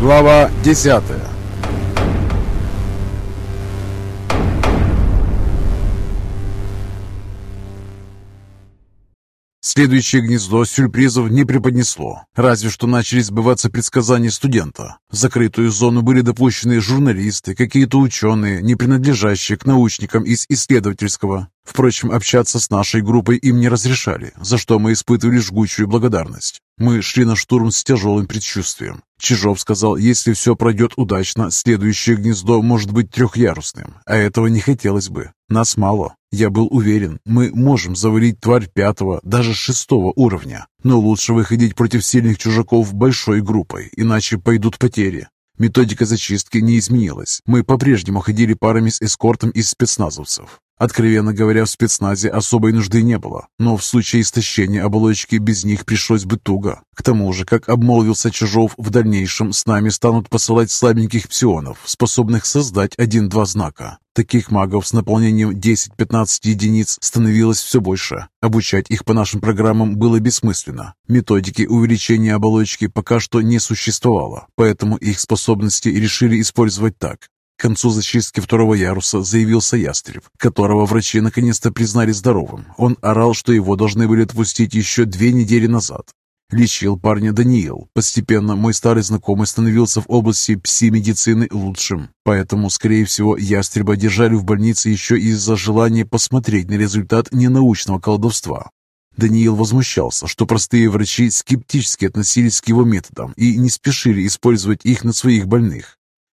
Глава 10 Следующее гнездо сюрпризов не преподнесло, разве что начали сбываться предсказания студента. В закрытую зону были допущены журналисты, какие-то ученые, не принадлежащие к научникам из исследовательского. Впрочем, общаться с нашей группой им не разрешали, за что мы испытывали жгучую благодарность. Мы шли на штурм с тяжелым предчувствием. Чижов сказал, если все пройдет удачно, следующее гнездо может быть трехярусным, а этого не хотелось бы. Нас мало. Я был уверен, мы можем завалить тварь пятого, даже шестого уровня. Но лучше выходить против сильных чужаков большой группой, иначе пойдут потери. Методика зачистки не изменилась. Мы по-прежнему ходили парами с эскортом из спецназовцев. Откровенно говоря, в спецназе особой нужды не было, но в случае истощения оболочки без них пришлось бы туго. К тому же, как обмолвился Чижов, в дальнейшем с нами станут посылать слабеньких псионов, способных создать один-два знака. Таких магов с наполнением 10-15 единиц становилось все больше. Обучать их по нашим программам было бессмысленно. Методики увеличения оболочки пока что не существовало, поэтому их способности решили использовать так. К концу зачистки второго яруса заявился ястреб, которого врачи наконец-то признали здоровым. Он орал, что его должны были отпустить еще две недели назад. Лечил парня Даниил. Постепенно мой старый знакомый становился в области пси-медицины лучшим. Поэтому, скорее всего, ястреба держали в больнице еще из-за желания посмотреть на результат ненаучного колдовства. Даниил возмущался, что простые врачи скептически относились к его методам и не спешили использовать их на своих больных.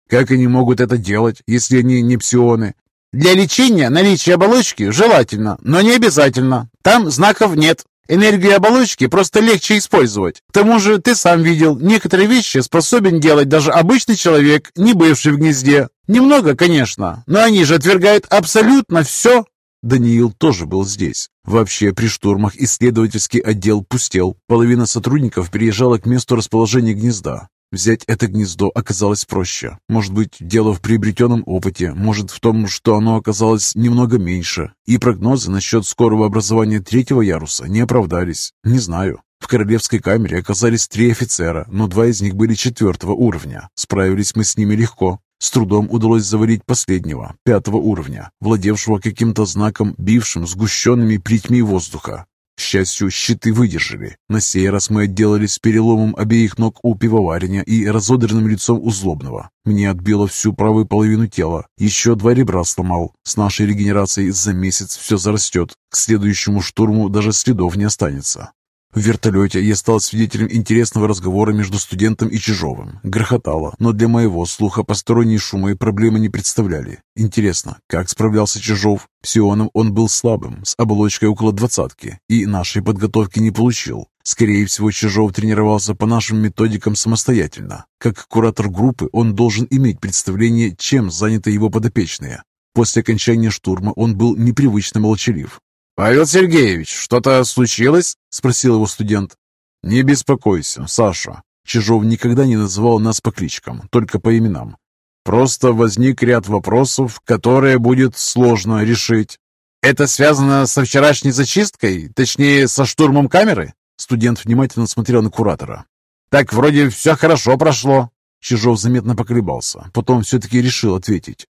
Как они могут это делать, если они не псионы? Для лечения наличие оболочки желательно, но не обязательно. Там знаков нет. Энергию оболочки просто легче использовать. К тому же, ты сам видел, некоторые вещи способен делать даже обычный человек, не бывший в гнезде. Немного, конечно, но они же отвергают абсолютно все. Даниил тоже был здесь. Вообще, при штурмах исследовательский отдел пустел. Половина сотрудников переезжала к месту расположения гнезда. Взять это гнездо оказалось проще. Может быть, дело в приобретенном опыте, может в том, что оно оказалось немного меньше. И прогнозы насчет скорого образования третьего яруса не оправдались. Не знаю. В королевской камере оказались три офицера, но два из них были четвертого уровня. Справились мы с ними легко. С трудом удалось заварить последнего, пятого уровня, владевшего каким-то знаком, бившим сгущенными плетьми воздуха. К счастью, щиты выдержали. На сей раз мы отделались переломом обеих ног у пивоварения и разодранным лицом у злобного. Мне отбило всю правую половину тела. Еще два ребра сломал. С нашей регенерацией за месяц все зарастет. К следующему штурму даже следов не останется. В вертолете я стал свидетелем интересного разговора между студентом и Чижовым. Грохотало, но для моего слуха посторонние шумы и проблемы не представляли. Интересно, как справлялся Чижов? Псионом он был слабым, с оболочкой около двадцатки, и нашей подготовки не получил. Скорее всего, Чижов тренировался по нашим методикам самостоятельно. Как куратор группы он должен иметь представление, чем заняты его подопечные. После окончания штурма он был непривычно молчалив. «Павел Сергеевич, что-то случилось?» — спросил его студент. «Не беспокойся, Саша». Чижов никогда не называл нас по кличкам, только по именам. «Просто возник ряд вопросов, которые будет сложно решить». «Это связано со вчерашней зачисткой? Точнее, со штурмом камеры?» Студент внимательно смотрел на куратора. «Так вроде все хорошо прошло». Чижов заметно поколебался, потом все-таки решил ответить.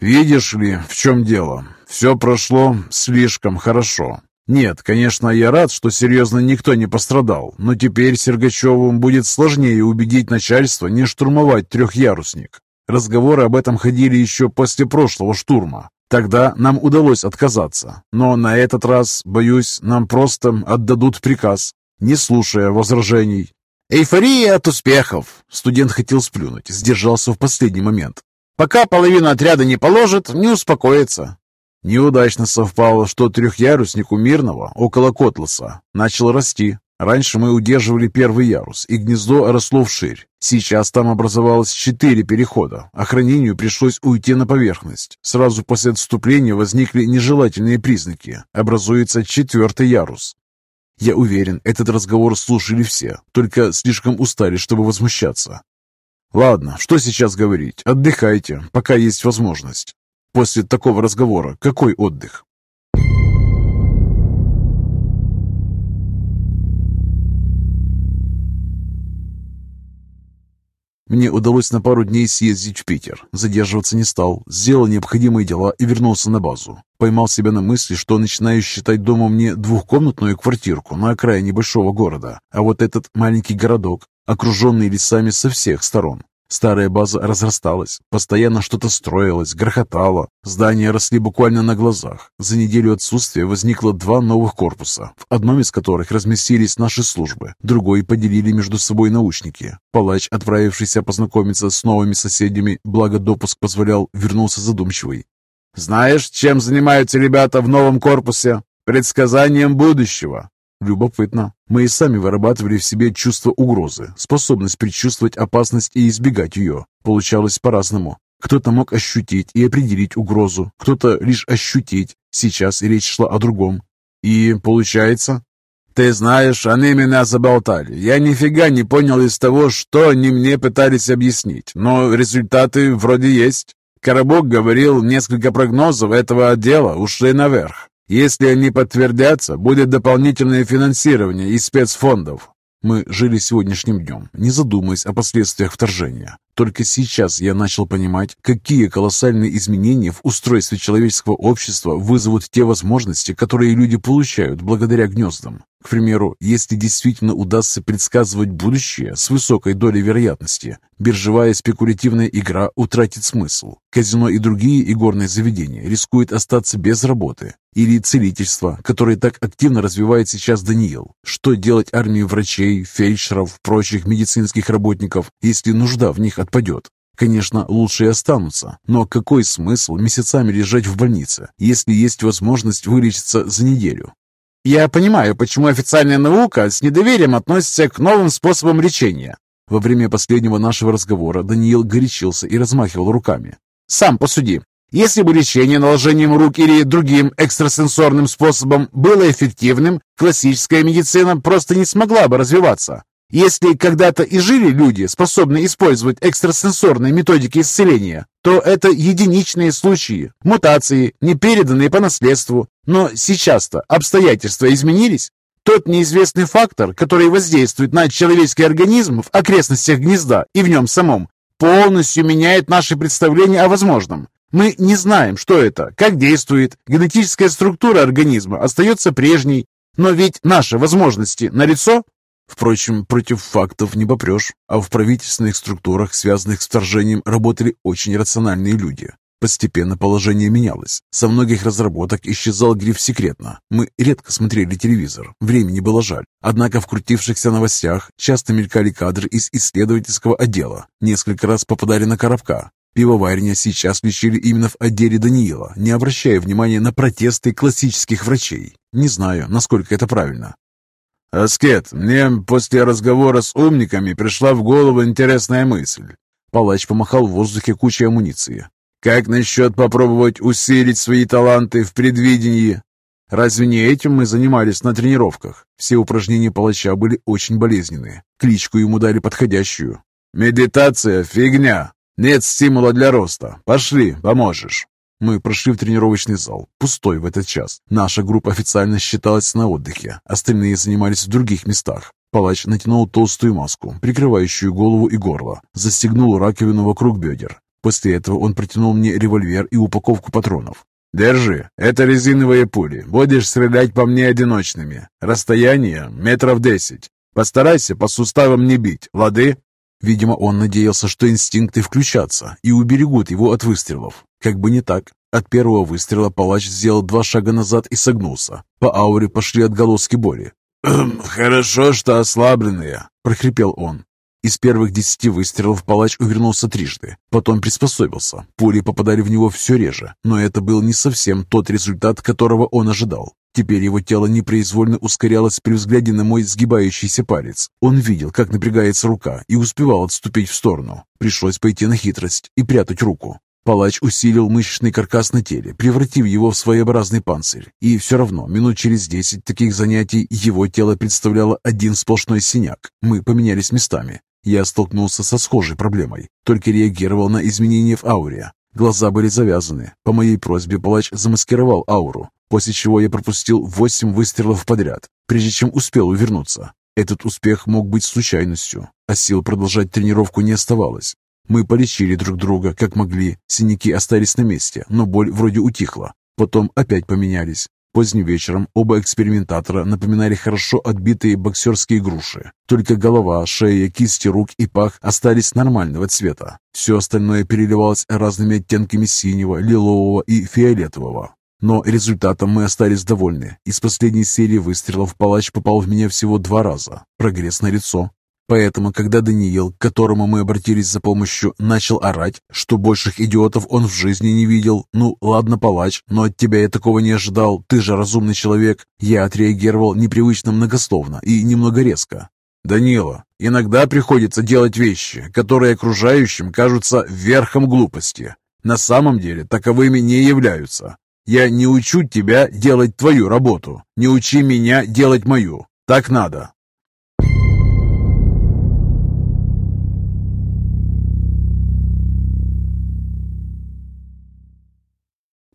«Видишь ли, в чем дело? Все прошло слишком хорошо. Нет, конечно, я рад, что серьезно никто не пострадал, но теперь Сергачеву будет сложнее убедить начальство не штурмовать трехярусник. Разговоры об этом ходили еще после прошлого штурма. Тогда нам удалось отказаться, но на этот раз, боюсь, нам просто отдадут приказ, не слушая возражений. «Эйфория от успехов!» Студент хотел сплюнуть, сдержался в последний момент. Пока половину отряда не положит, не успокоится. Неудачно совпало, что трехярусник у Мирного, около Котласа, начал расти. Раньше мы удерживали первый ярус, и гнездо росло вширь. Сейчас там образовалось четыре перехода. Охранению пришлось уйти на поверхность. Сразу после отступления возникли нежелательные признаки. Образуется четвертый ярус. Я уверен, этот разговор слушали все, только слишком устали, чтобы возмущаться. Ладно, что сейчас говорить? Отдыхайте, пока есть возможность. После такого разговора какой отдых? Мне удалось на пару дней съездить в Питер. Задерживаться не стал, сделал необходимые дела и вернулся на базу. Поймал себя на мысли, что начинаю считать домом не двухкомнатную квартирку на окраине большого города, а вот этот маленький городок, окруженный лесами со всех сторон. Старая база разрасталась, постоянно что-то строилось, грохотало. Здания росли буквально на глазах. За неделю отсутствия возникло два новых корпуса, в одном из которых разместились наши службы, другой поделили между собой научники. Палач, отправившийся познакомиться с новыми соседями, благо допуск позволял, вернулся задумчивый. «Знаешь, чем занимаются ребята в новом корпусе? Предсказанием будущего. Любопытно. Мы и сами вырабатывали в себе чувство угрозы, способность предчувствовать опасность и избегать ее. Получалось по-разному. Кто-то мог ощутить и определить угрозу, кто-то лишь ощутить. Сейчас речь шла о другом. И получается... Ты знаешь, они меня заболтали. Я нифига не понял из того, что они мне пытались объяснить, но результаты вроде есть. Коробок говорил, несколько прогнозов этого отдела ушли наверх. Если они подтвердятся, будет дополнительное финансирование из спецфондов. Мы жили сегодняшним днем, не задумываясь о последствиях вторжения. Только сейчас я начал понимать, какие колоссальные изменения в устройстве человеческого общества вызовут те возможности, которые люди получают благодаря гнездам. К примеру, если действительно удастся предсказывать будущее с высокой долей вероятности, биржевая спекулятивная игра утратит смысл. Казино и другие игорные заведения рискуют остаться без работы. Или целительство, которое так активно развивает сейчас Даниил. Что делать армии врачей, фельдшеров, прочих медицинских работников, если нужда в них отпадет? Конечно, лучше и останутся, но какой смысл месяцами лежать в больнице, если есть возможность вылечиться за неделю? Я понимаю, почему официальная наука с недоверием относится к новым способам лечения. Во время последнего нашего разговора Даниил горячился и размахивал руками. Сам посуди. Если бы лечение наложением рук или другим экстрасенсорным способом было эффективным, классическая медицина просто не смогла бы развиваться. Если когда-то и жили люди, способные использовать экстрасенсорные методики исцеления, то это единичные случаи, мутации, не переданные по наследству. Но сейчас-то обстоятельства изменились. Тот неизвестный фактор, который воздействует на человеческий организм в окрестностях гнезда и в нем самом, полностью меняет наши представления о возможном. Мы не знаем, что это, как действует, генетическая структура организма остается прежней, но ведь наши возможности налицо. Впрочем, против фактов не попрешь, а в правительственных структурах, связанных с вторжением, работали очень рациональные люди. Постепенно положение менялось. Со многих разработок исчезал гриф «секретно». Мы редко смотрели телевизор, времени было жаль. Однако в крутившихся новостях часто мелькали кадры из исследовательского отдела. Несколько раз попадали на коробка. Пивоварня сейчас лечили именно в отделе Даниила, не обращая внимания на протесты классических врачей. Не знаю, насколько это правильно. «Аскет, мне после разговора с умниками пришла в голову интересная мысль». Палач помахал в воздухе кучей амуниции. «Как насчет попробовать усилить свои таланты в предвидении?» Разве не этим мы занимались на тренировках? Все упражнения палача были очень болезненные. Кличку ему дали подходящую. «Медитация — фигня. Нет стимула для роста. Пошли, поможешь». Мы прошли в тренировочный зал, пустой в этот час. Наша группа официально считалась на отдыхе, остальные занимались в других местах. Палач натянул толстую маску, прикрывающую голову и горло, застегнул раковину вокруг бедер. После этого он протянул мне револьвер и упаковку патронов. «Держи, это резиновые пули. Будешь стрелять по мне одиночными. Расстояние метров десять. Постарайся по суставам не бить, лады?» Видимо, он надеялся, что инстинкты включатся и уберегут его от выстрелов. Как бы не так. От первого выстрела палач сделал два шага назад и согнулся. По ауре пошли отголоски боли. «Хорошо, что ослабленные», — прохрипел он. Из первых десяти выстрелов палач увернулся трижды, потом приспособился. Пули попадали в него все реже, но это был не совсем тот результат, которого он ожидал. Теперь его тело непроизвольно ускорялось при взгляде на мой сгибающийся палец. Он видел, как напрягается рука, и успевал отступить в сторону. Пришлось пойти на хитрость и прятать руку. Палач усилил мышечный каркас на теле, превратив его в своеобразный панцирь. И все равно, минут через десять таких занятий его тело представляло один сплошной синяк. Мы поменялись местами. Я столкнулся со схожей проблемой, только реагировал на изменения в ауре. Глаза были завязаны. По моей просьбе палач замаскировал ауру, после чего я пропустил восемь выстрелов подряд, прежде чем успел увернуться. Этот успех мог быть случайностью. а сил продолжать тренировку не оставалось. Мы полечили друг друга, как могли. Синяки остались на месте, но боль вроде утихла. Потом опять поменялись. Поздним вечером оба экспериментатора напоминали хорошо отбитые боксерские груши. Только голова, шея, кисти рук и пах остались нормального цвета. Все остальное переливалось разными оттенками синего, лилового и фиолетового. Но результатом мы остались довольны. Из последней серии выстрелов палач попал в меня всего два раза. Прогресс на лицо. Поэтому, когда Даниил, к которому мы обратились за помощью, начал орать, что больших идиотов он в жизни не видел, ну, ладно, палач, но от тебя я такого не ожидал, ты же разумный человек, я отреагировал непривычно многословно и немного резко. «Данила, иногда приходится делать вещи, которые окружающим кажутся верхом глупости. На самом деле таковыми не являются. Я не учу тебя делать твою работу, не учи меня делать мою. Так надо.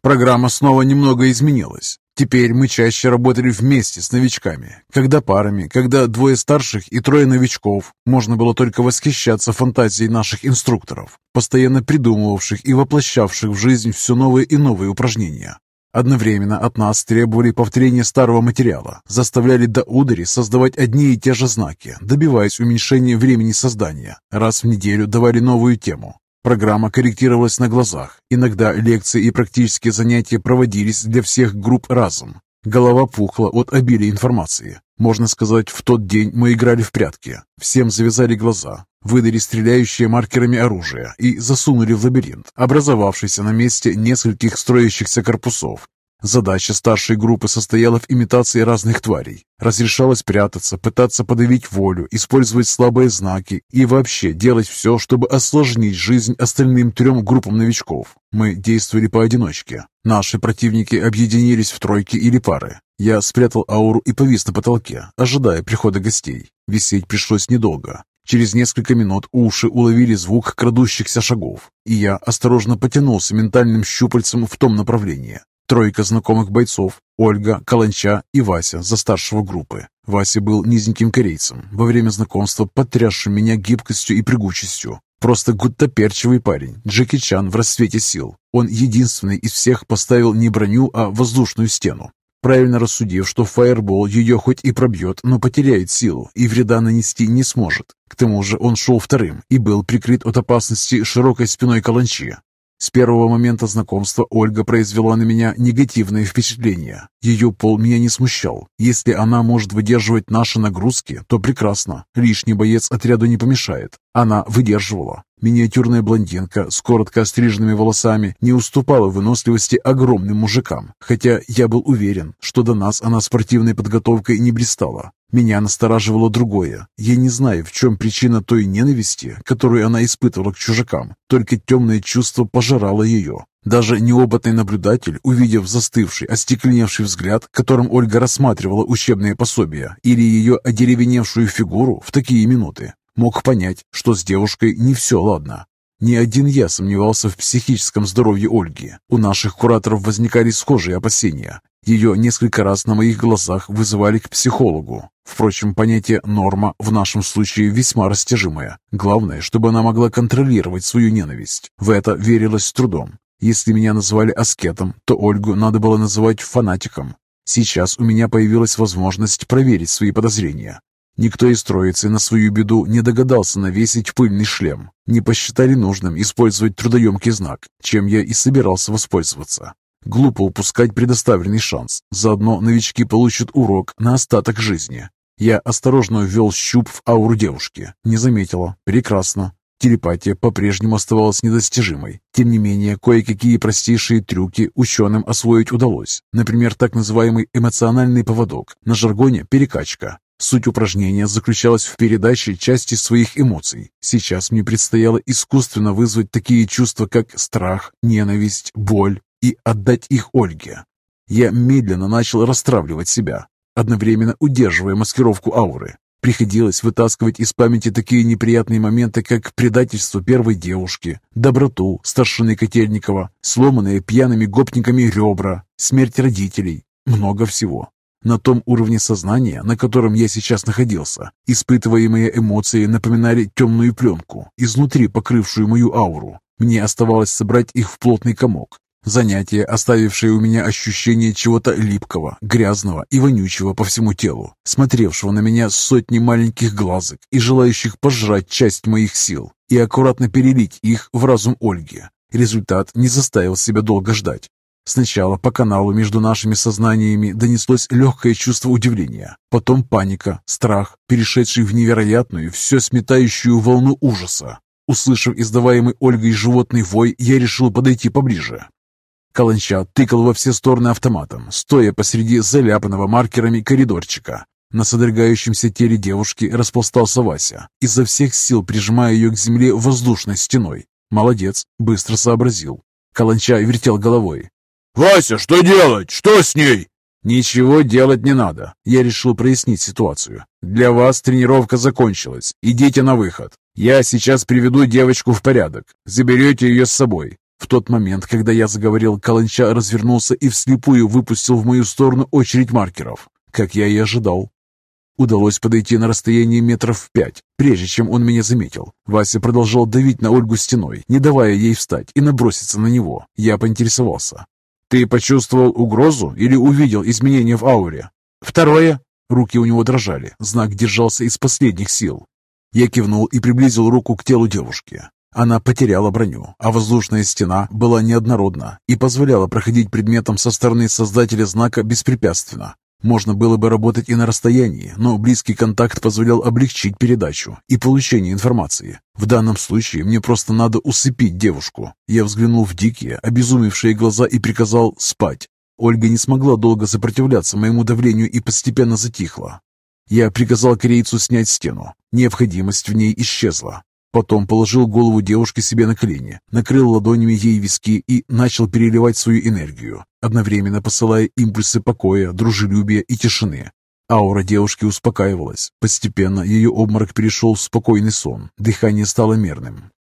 Программа снова немного изменилась. Теперь мы чаще работали вместе с новичками. Когда парами, когда двое старших и трое новичков, можно было только восхищаться фантазией наших инструкторов, постоянно придумывавших и воплощавших в жизнь все новые и новые упражнения. Одновременно от нас требовали повторения старого материала, заставляли до удари создавать одни и те же знаки, добиваясь уменьшения времени создания. Раз в неделю давали новую тему. Программа корректировалась на глазах. Иногда лекции и практические занятия проводились для всех групп разом. Голова пухла от обилия информации. Можно сказать, в тот день мы играли в прятки. Всем завязали глаза, выдали стреляющие маркерами оружие и засунули в лабиринт, образовавшийся на месте нескольких строящихся корпусов. Задача старшей группы состояла в имитации разных тварей. Разрешалось прятаться, пытаться подавить волю, использовать слабые знаки и вообще делать все, чтобы осложнить жизнь остальным трем группам новичков. Мы действовали поодиночке. Наши противники объединились в тройки или пары. Я спрятал ауру и повис на потолке, ожидая прихода гостей. Висеть пришлось недолго. Через несколько минут уши уловили звук крадущихся шагов, и я осторожно потянулся ментальным щупальцем в том направлении. Тройка знакомых бойцов – Ольга, Каланча и Вася за старшего группы. Вася был низеньким корейцем, во время знакомства потрясшим меня гибкостью и прыгучестью. Просто гуттаперчивый парень, Джеки Чан в расцвете сил. Он единственный из всех поставил не броню, а воздушную стену. Правильно рассудив, что фаербол ее хоть и пробьет, но потеряет силу и вреда нанести не сможет. К тому же он шел вторым и был прикрыт от опасности широкой спиной каланчи. С первого момента знакомства Ольга произвела на меня негативное впечатление. Ее пол меня не смущал. Если она может выдерживать наши нагрузки, то прекрасно. Лишний боец отряду не помешает. Она выдерживала. Миниатюрная блондинка с коротко остриженными волосами не уступала выносливости огромным мужикам, хотя я был уверен, что до нас она спортивной подготовкой не блистала. Меня настораживало другое. Я не знаю, в чем причина той ненависти, которую она испытывала к чужакам, только темное чувство пожирало ее. Даже неопытный наблюдатель, увидев застывший, остекленевший взгляд, которым Ольга рассматривала учебные пособия, или ее одеревеневшую фигуру в такие минуты, мог понять, что с девушкой не все ладно. Ни один я сомневался в психическом здоровье Ольги. У наших кураторов возникали схожие опасения. Ее несколько раз на моих глазах вызывали к психологу. Впрочем, понятие «норма» в нашем случае весьма растяжимое. Главное, чтобы она могла контролировать свою ненависть. В это верилось с трудом. Если меня называли аскетом, то Ольгу надо было называть фанатиком. Сейчас у меня появилась возможность проверить свои подозрения. Никто из троицы на свою беду не догадался навесить пыльный шлем. Не посчитали нужным использовать трудоемкий знак, чем я и собирался воспользоваться. Глупо упускать предоставленный шанс. Заодно новички получат урок на остаток жизни. Я осторожно ввел щуп в ауру девушки. Не заметила. Прекрасно. Телепатия по-прежнему оставалась недостижимой. Тем не менее, кое-какие простейшие трюки ученым освоить удалось. Например, так называемый эмоциональный поводок, на жаргоне перекачка. Суть упражнения заключалась в передаче части своих эмоций. Сейчас мне предстояло искусственно вызвать такие чувства, как страх, ненависть, боль, и отдать их Ольге. Я медленно начал расстравливать себя, одновременно удерживая маскировку ауры. Приходилось вытаскивать из памяти такие неприятные моменты, как предательство первой девушки, доброту старшины Котельникова, сломанные пьяными гопниками ребра, смерть родителей. Много всего. На том уровне сознания, на котором я сейчас находился, испытываемые эмоции напоминали темную пленку, изнутри покрывшую мою ауру. Мне оставалось собрать их в плотный комок. Занятие, оставившее у меня ощущение чего-то липкого, грязного и вонючего по всему телу, смотревшего на меня сотни маленьких глазок и желающих пожрать часть моих сил и аккуратно перелить их в разум Ольги. Результат не заставил себя долго ждать. Сначала по каналу между нашими сознаниями донеслось легкое чувство удивления, потом паника, страх, перешедший в невероятную, все сметающую волну ужаса. Услышав издаваемый Ольгой животный вой, я решил подойти поближе. Каланча тыкал во все стороны автоматом, стоя посреди заляпанного маркерами коридорчика. На содрогающемся теле девушки распластался Вася, изо всех сил прижимая ее к земле воздушной стеной. Молодец, быстро сообразил. Каланча вертел головой. «Вася, что делать? Что с ней?» «Ничего делать не надо. Я решил прояснить ситуацию. Для вас тренировка закончилась. Идите на выход. Я сейчас приведу девочку в порядок. Заберете ее с собой». В тот момент, когда я заговорил, Каланча развернулся и вслепую выпустил в мою сторону очередь маркеров. Как я и ожидал. Удалось подойти на расстояние метров пять, прежде чем он меня заметил. Вася продолжал давить на Ольгу стеной, не давая ей встать и наброситься на него. Я поинтересовался. Ты почувствовал угрозу или увидел изменения в ауре? Второе. Руки у него дрожали. Знак держался из последних сил. Я кивнул и приблизил руку к телу девушки. Она потеряла броню, а воздушная стена была неоднородна и позволяла проходить предметам со стороны создателя знака беспрепятственно. Можно было бы работать и на расстоянии, но близкий контакт позволял облегчить передачу и получение информации. В данном случае мне просто надо усыпить девушку. Я взглянул в дикие, обезумевшие глаза и приказал спать. Ольга не смогла долго сопротивляться моему давлению и постепенно затихла. Я приказал корейцу снять стену. Необходимость в ней исчезла. Потом положил голову девушки себе на колени, накрыл ладонями ей виски и начал переливать свою энергию, одновременно посылая импульсы покоя, дружелюбия и тишины. Аура девушки успокаивалась. Постепенно ее обморок перешел в спокойный сон, дыхание стало мерным.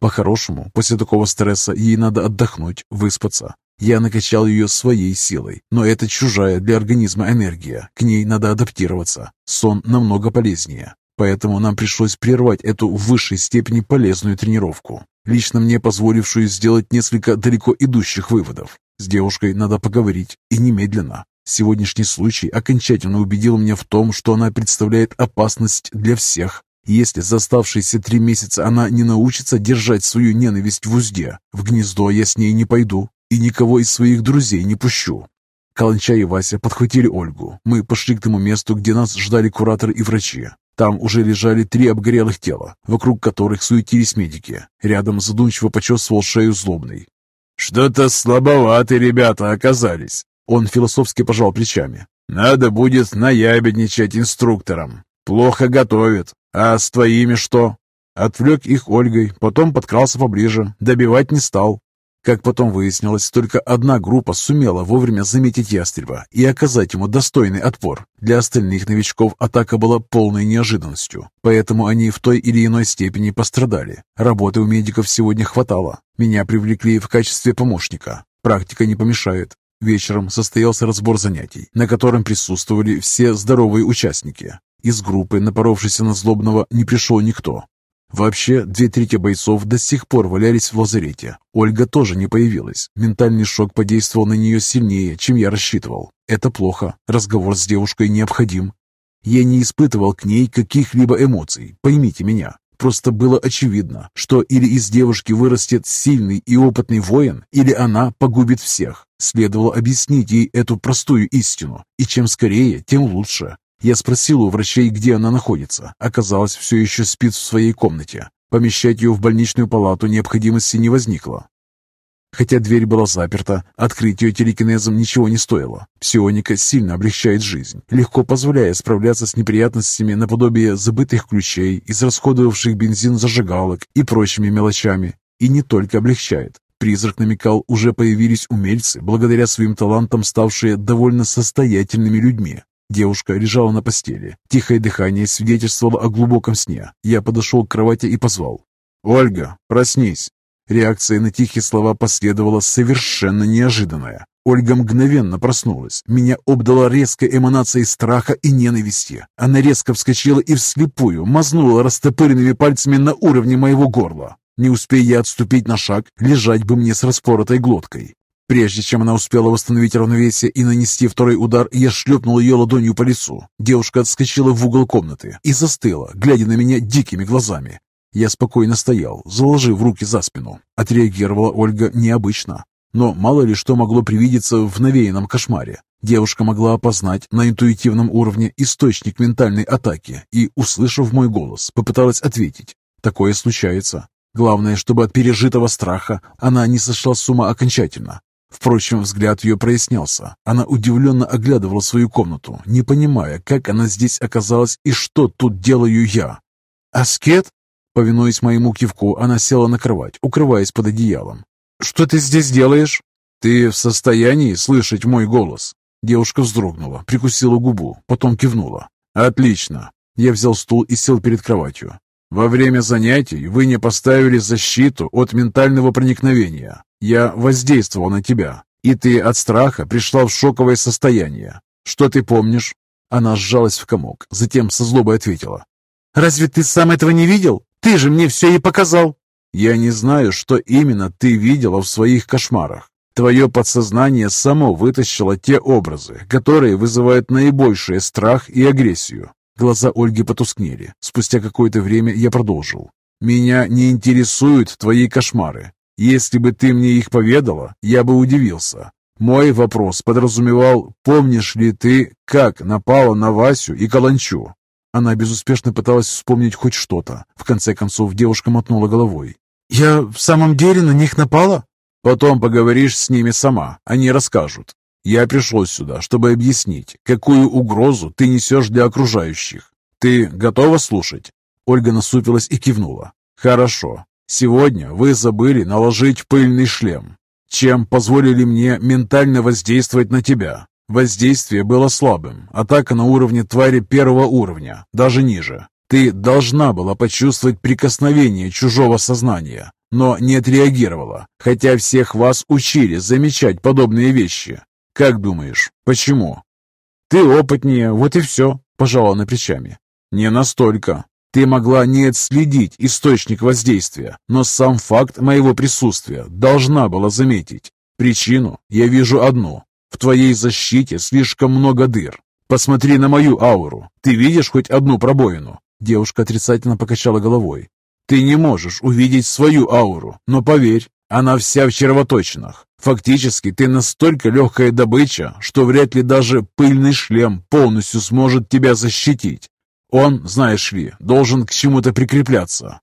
По-хорошему, после такого стресса ей надо отдохнуть, выспаться. Я накачал ее своей силой, но это чужая для организма энергия, к ней надо адаптироваться. Сон намного полезнее. Поэтому нам пришлось прервать эту в высшей степени полезную тренировку, лично мне позволившую сделать несколько далеко идущих выводов. С девушкой надо поговорить, и немедленно. Сегодняшний случай окончательно убедил меня в том, что она представляет опасность для всех. Если за оставшиеся три месяца она не научится держать свою ненависть в узде, в гнездо я с ней не пойду и никого из своих друзей не пущу. Каланча и Вася подхватили Ольгу. Мы пошли к тому месту, где нас ждали куратор и врачи. Там уже лежали три обгорелых тела, вокруг которых суетились медики. Рядом задумчиво почесывал шею злобный. «Что-то слабоваты ребята оказались». Он философски пожал плечами. «Надо будет наябедничать инструктором. Плохо готовят. А с твоими что?» Отвлек их Ольгой, потом подкрался поближе, добивать не стал. Как потом выяснилось, только одна группа сумела вовремя заметить ястреба и оказать ему достойный отпор. Для остальных новичков атака была полной неожиданностью, поэтому они в той или иной степени пострадали. Работы у медиков сегодня хватало. Меня привлекли в качестве помощника. Практика не помешает. Вечером состоялся разбор занятий, на котором присутствовали все здоровые участники. Из группы, напоровшейся на злобного, не пришел никто. Вообще, две трети бойцов до сих пор валялись в лазарете. Ольга тоже не появилась. Ментальный шок подействовал на нее сильнее, чем я рассчитывал. Это плохо. Разговор с девушкой необходим. Я не испытывал к ней каких-либо эмоций, поймите меня. Просто было очевидно, что или из девушки вырастет сильный и опытный воин, или она погубит всех. Следовало объяснить ей эту простую истину, и чем скорее, тем лучше. Я спросил у врачей, где она находится. Оказалось, все еще спит в своей комнате. Помещать ее в больничную палату необходимости не возникло. Хотя дверь была заперта, открыть ее телекинезом ничего не стоило. Псионика сильно облегчает жизнь, легко позволяя справляться с неприятностями наподобие забытых ключей, израсходовавших бензин зажигалок и прочими мелочами. И не только облегчает. Призрак намекал, уже появились умельцы, благодаря своим талантам ставшие довольно состоятельными людьми. Девушка лежала на постели. Тихое дыхание свидетельствовало о глубоком сне. Я подошел к кровати и позвал. «Ольга, проснись!» Реакция на тихие слова последовала совершенно неожиданная. Ольга мгновенно проснулась. Меня обдала резкой эманацией страха и ненависти. Она резко вскочила и вслепую мазнула растопыренными пальцами на уровне моего горла. Не успея я отступить на шаг, лежать бы мне с распоротой глоткой. Прежде чем она успела восстановить равновесие и нанести второй удар, я шлепнул ее ладонью по лицу. Девушка отскочила в угол комнаты и застыла, глядя на меня дикими глазами. Я спокойно стоял, заложив руки за спину. Отреагировала Ольга необычно. Но мало ли что могло привидеться в навеянном кошмаре. Девушка могла опознать на интуитивном уровне источник ментальной атаки и, услышав мой голос, попыталась ответить. Такое случается. Главное, чтобы от пережитого страха она не сошла с ума окончательно. Впрочем, взгляд ее прояснялся. Она удивленно оглядывала свою комнату, не понимая, как она здесь оказалась и что тут делаю я. «Аскет?» Повинуясь моему кивку, она села на кровать, укрываясь под одеялом. «Что ты здесь делаешь?» «Ты в состоянии слышать мой голос?» Девушка вздрогнула, прикусила губу, потом кивнула. «Отлично!» Я взял стул и сел перед кроватью. «Во время занятий вы не поставили защиту от ментального проникновения. Я воздействовал на тебя, и ты от страха пришла в шоковое состояние. Что ты помнишь?» Она сжалась в комок, затем со злобой ответила. «Разве ты сам этого не видел? Ты же мне все и показал!» «Я не знаю, что именно ты видела в своих кошмарах. Твое подсознание само вытащило те образы, которые вызывают наибольший страх и агрессию». Глаза Ольги потускнели. Спустя какое-то время я продолжил. «Меня не интересуют твои кошмары. Если бы ты мне их поведала, я бы удивился. Мой вопрос подразумевал, помнишь ли ты, как напала на Васю и Каланчу? Она безуспешно пыталась вспомнить хоть что-то. В конце концов девушка мотнула головой. «Я в самом деле на них напала?» «Потом поговоришь с ними сама, они расскажут. Я пришел сюда, чтобы объяснить, какую угрозу ты несешь для окружающих. Ты готова слушать?» Ольга насупилась и кивнула. «Хорошо. Сегодня вы забыли наложить пыльный шлем, чем позволили мне ментально воздействовать на тебя. Воздействие было слабым, атака на уровне твари первого уровня, даже ниже. Ты должна была почувствовать прикосновение чужого сознания, но не отреагировала, хотя всех вас учили замечать подобные вещи. Как думаешь, почему? Ты опытнее, вот и все, пожала на плечами. Не настолько. Ты могла не отследить источник воздействия, но сам факт моего присутствия должна была заметить. Причину я вижу одну. В твоей защите слишком много дыр. Посмотри на мою ауру. Ты видишь хоть одну пробоину?» Девушка отрицательно покачала головой. «Ты не можешь увидеть свою ауру, но поверь, она вся в червоточинах. Фактически ты настолько легкая добыча, что вряд ли даже пыльный шлем полностью сможет тебя защитить. Он, знаешь ли, должен к чему-то прикрепляться.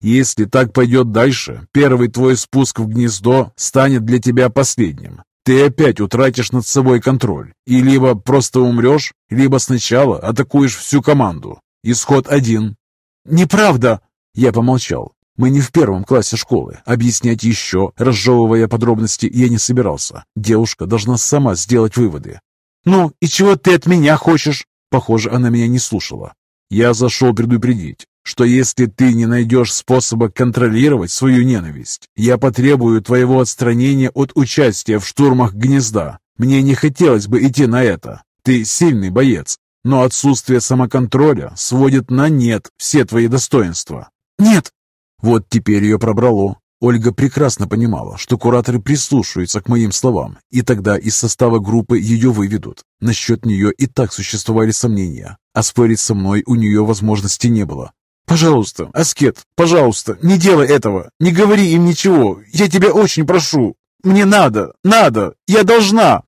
Если так пойдет дальше, первый твой спуск в гнездо станет для тебя последним. Ты опять утратишь над собой контроль. И либо просто умрешь, либо сначала атакуешь всю команду. Исход один. «Неправда!» Я помолчал. Мы не в первом классе школы. Объяснять еще, разжевывая подробности, я не собирался. Девушка должна сама сделать выводы. «Ну, и чего ты от меня хочешь?» Похоже, она меня не слушала. Я зашел предупредить, что если ты не найдешь способа контролировать свою ненависть, я потребую твоего отстранения от участия в штурмах гнезда. Мне не хотелось бы идти на это. Ты сильный боец, но отсутствие самоконтроля сводит на нет все твои достоинства. Нет! Вот теперь ее пробрало. Ольга прекрасно понимала, что кураторы прислушаются к моим словам, и тогда из состава группы ее выведут. Насчет нее и так существовали сомнения, а спорить со мной у нее возможности не было. «Пожалуйста, Аскет, пожалуйста, не делай этого, не говори им ничего, я тебя очень прошу. Мне надо, надо, я должна!»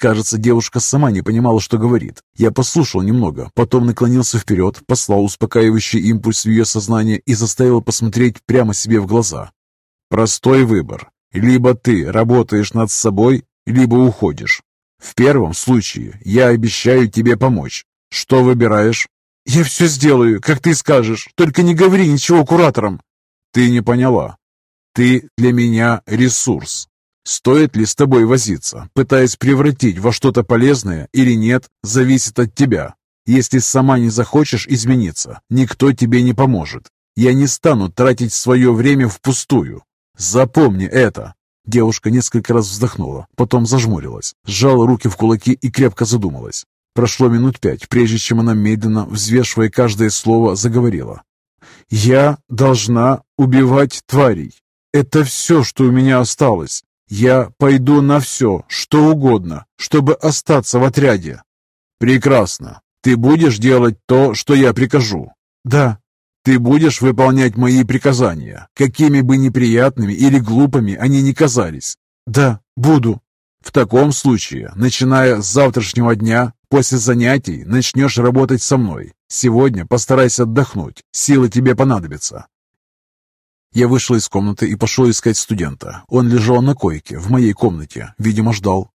Кажется, девушка сама не понимала, что говорит. Я послушал немного, потом наклонился вперед, послал успокаивающий импульс в ее сознание и заставил посмотреть прямо себе в глаза. Простой выбор. Либо ты работаешь над собой, либо уходишь. В первом случае я обещаю тебе помочь. Что выбираешь? Я все сделаю, как ты скажешь, только не говори ничего кураторам. Ты не поняла. Ты для меня ресурс. Стоит ли с тобой возиться, пытаясь превратить во что-то полезное или нет, зависит от тебя. Если сама не захочешь измениться, никто тебе не поможет. Я не стану тратить свое время впустую. Запомни это. Девушка несколько раз вздохнула, потом зажмурилась, сжала руки в кулаки и крепко задумалась. Прошло минут пять, прежде чем она медленно, взвешивая каждое слово, заговорила. «Я должна убивать тварей. Это все, что у меня осталось. Я пойду на все, что угодно, чтобы остаться в отряде». «Прекрасно. Ты будешь делать то, что я прикажу?» «Да». «Ты будешь выполнять мои приказания, какими бы неприятными или глупыми они ни казались?» «Да, буду». «В таком случае, начиная с завтрашнего дня, после занятий начнешь работать со мной. Сегодня постарайся отдохнуть, силы тебе понадобятся. Я вышел из комнаты и пошел искать студента. Он лежал на койке в моей комнате, видимо, ждал.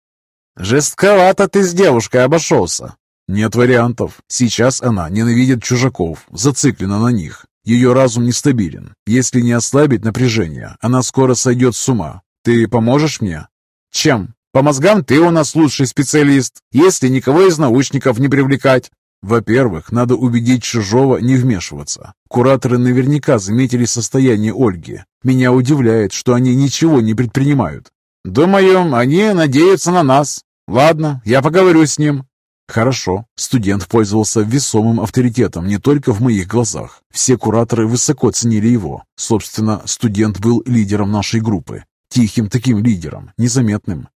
«Жестковато ты с девушкой обошелся». «Нет вариантов. Сейчас она ненавидит чужаков, зациклена на них. Ее разум нестабилен. Если не ослабить напряжение, она скоро сойдет с ума. Ты поможешь мне?» «Чем? По мозгам ты у нас лучший специалист, если никого из научников не привлекать». Во-первых, надо убедить чужого не вмешиваться. Кураторы наверняка заметили состояние Ольги. Меня удивляет, что они ничего не предпринимают. Думаю, они надеются на нас. Ладно, я поговорю с ним. Хорошо. Студент пользовался весомым авторитетом не только в моих глазах. Все кураторы высоко ценили его. Собственно, студент был лидером нашей группы. Тихим таким лидером, незаметным.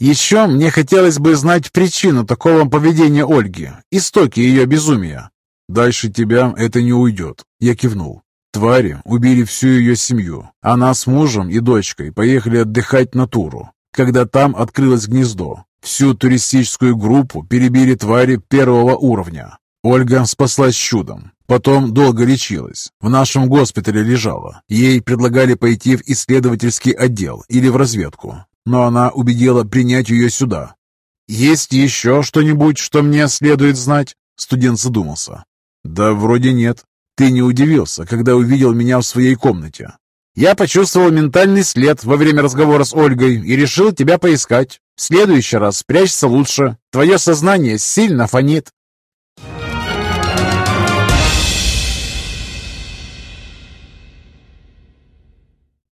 Еще мне хотелось бы знать причину такого поведения Ольги, истоки ее безумия. Дальше тебя это не уйдет. Я кивнул. Твари убили всю ее семью. Она с мужем и дочкой поехали отдыхать на Туру. Когда там открылось гнездо, всю туристическую группу перебили твари первого уровня. Ольга спаслась чудом. Потом долго лечилась. В нашем госпитале лежала. Ей предлагали пойти в исследовательский отдел или в разведку но она убедила принять ее сюда. «Есть еще что-нибудь, что мне следует знать?» Студент задумался. «Да вроде нет. Ты не удивился, когда увидел меня в своей комнате?» «Я почувствовал ментальный след во время разговора с Ольгой и решил тебя поискать. В следующий раз спрячься лучше. Твое сознание сильно фонит».